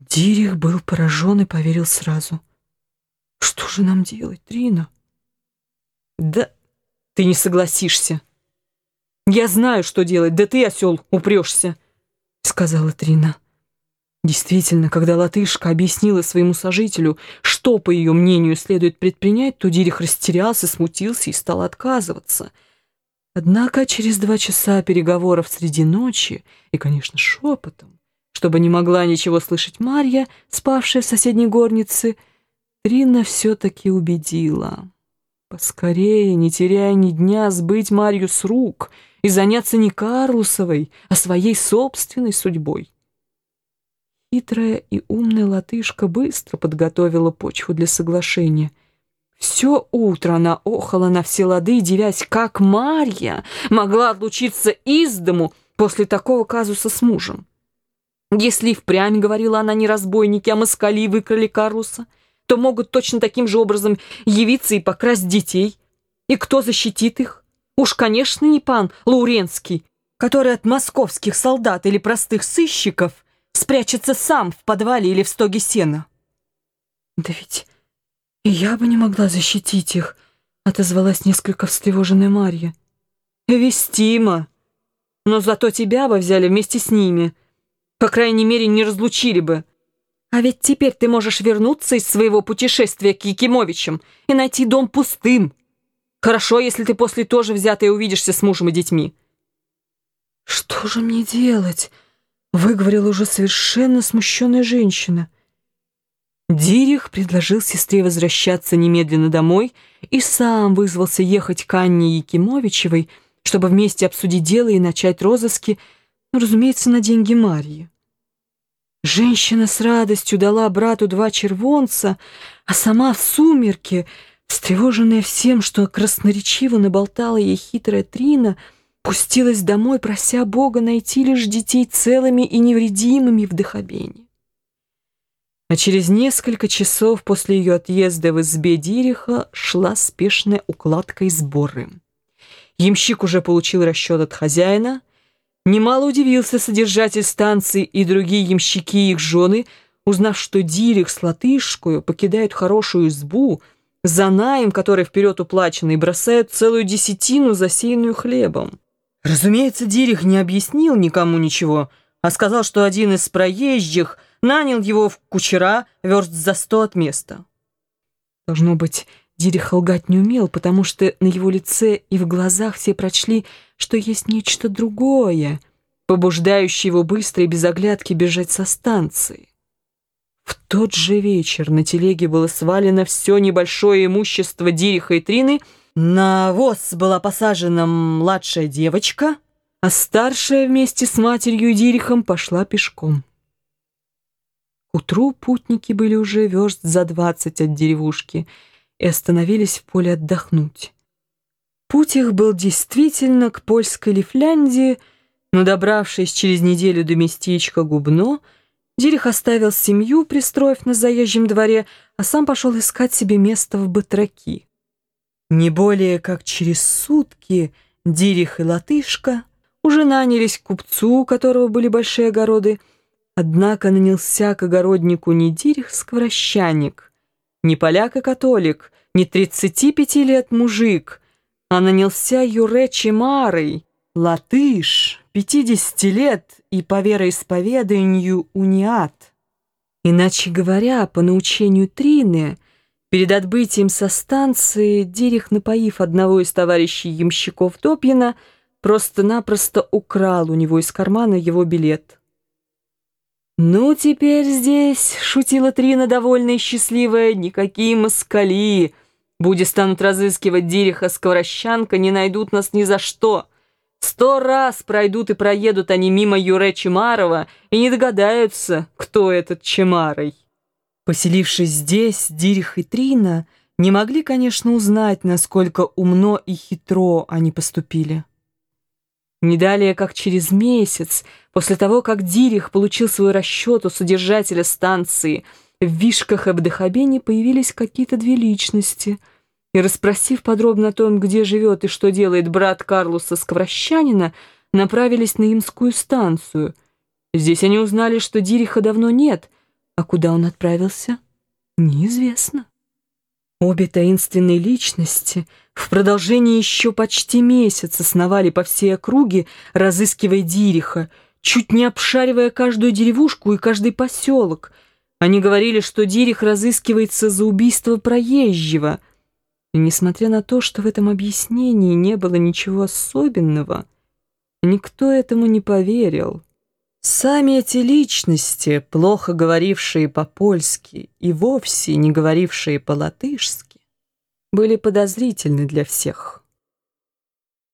Дирих был поражен и поверил сразу. «Что же нам делать, Трина?» «Да ты не согласишься. Я знаю, что делать, да ты, осел, упрешься», — сказала Трина. Действительно, когда латышка объяснила своему сожителю, что, по ее мнению, следует предпринять, то Дирих растерялся, смутился и стал отказываться. Однако через два часа переговоров среди ночи и, конечно, шепотом, чтобы не могла ничего слышать Марья, спавшая в соседней горнице, Трина все-таки убедила. Поскорее, не теряя ни дня, сбыть Марью с рук и заняться не Карлусовой, а своей собственной судьбой. Хитрая и умная латышка быстро подготовила почву для соглашения. Все утро она охала на все лады, девясь, как Марья могла отлучиться из дому после такого казуса с мужем. Если впрямь, говорила она, не разбойники, а москали выкрали Карлуса, то могут точно таким же образом явиться и покрасть детей. И кто защитит их? Уж, конечно, не пан Лауренский, который от московских солдат или простых сыщиков – спрячется сам в подвале или в стоге сена. «Да ведь и я бы не могла защитить их», — отозвалась несколько встревоженная Марья. «Вестимо. Но зато тебя бы взяли вместе с ними. По крайней мере, не разлучили бы. А ведь теперь ты можешь вернуться из своего путешествия к Якимовичам и найти дом пустым. Хорошо, если ты после тоже взятой увидишься с мужем и детьми». «Что же мне делать?» выговорила уже совершенно смущенная женщина. Дирих предложил сестре возвращаться немедленно домой и сам вызвался ехать к Анне Якимовичевой, чтобы вместе обсудить дело и начать розыски, разумеется, на деньги Марьи. Женщина с радостью дала брату два червонца, а сама в сумерке, встревоженная всем, что красноречиво наболтала ей хитрая Трина, — пустилась домой, прося Бога найти лишь детей целыми и невредимыми в Дахабене. А через несколько часов после ее отъезда в избе Дириха шла спешная укладка и сборы. Ямщик уже получил расчет от хозяина. Немало удивился содержатель станции и другие ямщики их жены, узнав, что Дирих с латышкою покидают хорошую избу, за наем, который вперед уплачен, и бросают целую десятину, засеянную хлебом. Разумеется, Дирих не объяснил никому ничего, а сказал, что один из проезжих нанял его в кучера верст за сто от места. Должно быть, Дирих лгать не умел, потому что на его лице и в глазах все прочли, что есть нечто другое, побуждающее его быстро и без оглядки бежать со станции. В тот же вечер на телеге было свалено все небольшое имущество Дириха и Трины — на воз была посажена младшая девочка, а старшая вместе с матерью и Дирихом пошла пешком. К утру путники были уже верст за двадцать от деревушки и остановились в поле отдохнуть. Путь их был действительно к польской Лифляндии, но, добравшись через неделю до местечка Губно, Дирих оставил семью, пристроив на заезжем дворе, а сам пошел искать себе место в Батраки. Не более как через сутки Дирих и Латышка уже нанялись к купцу, у которого были большие огороды, однако нанялся к огороднику не Дирих-скворощанник, не поляк-католик, не 35 лет мужик, а нанялся Юре Чемарой, латыш, 50 лет и по вероисповеданию униат. Иначе говоря, по научению Трины – Перед отбытием со станции Дирих, напоив одного из товарищей ямщиков Топьина, просто-напросто украл у него из кармана его билет. «Ну, теперь здесь», — шутила Трина, довольная и счастливая, — «никакие москали, будь станут разыскивать Дириха Скворощанка, не найдут нас ни за что. Сто раз пройдут и проедут они мимо Юре Чемарова и не догадаются, кто этот Чемарой». Поселившись здесь, Дирих и Трина не могли, конечно, узнать, насколько умно и хитро они поступили. Не далее, как через месяц, после того, как Дирих получил свой расчет у содержателя станции, в Вишках и Бдахабене появились какие-то две личности, и, расспросив подробно о том, где живет и что делает брат Карлуса Скворощанина, направились на Имскую станцию. Здесь они узнали, что Дириха давно нет — А куда он отправился, неизвестно. Обе таинственные личности в продолжении еще почти месяца сновали по всей округе, разыскивая Дириха, чуть не обшаривая каждую деревушку и каждый поселок. Они говорили, что Дирих разыскивается за убийство проезжего. И несмотря на то, что в этом объяснении не было ничего особенного, никто этому не поверил. Сами эти личности, плохо говорившие по-польски и вовсе не говорившие по-латышски, были подозрительны для всех.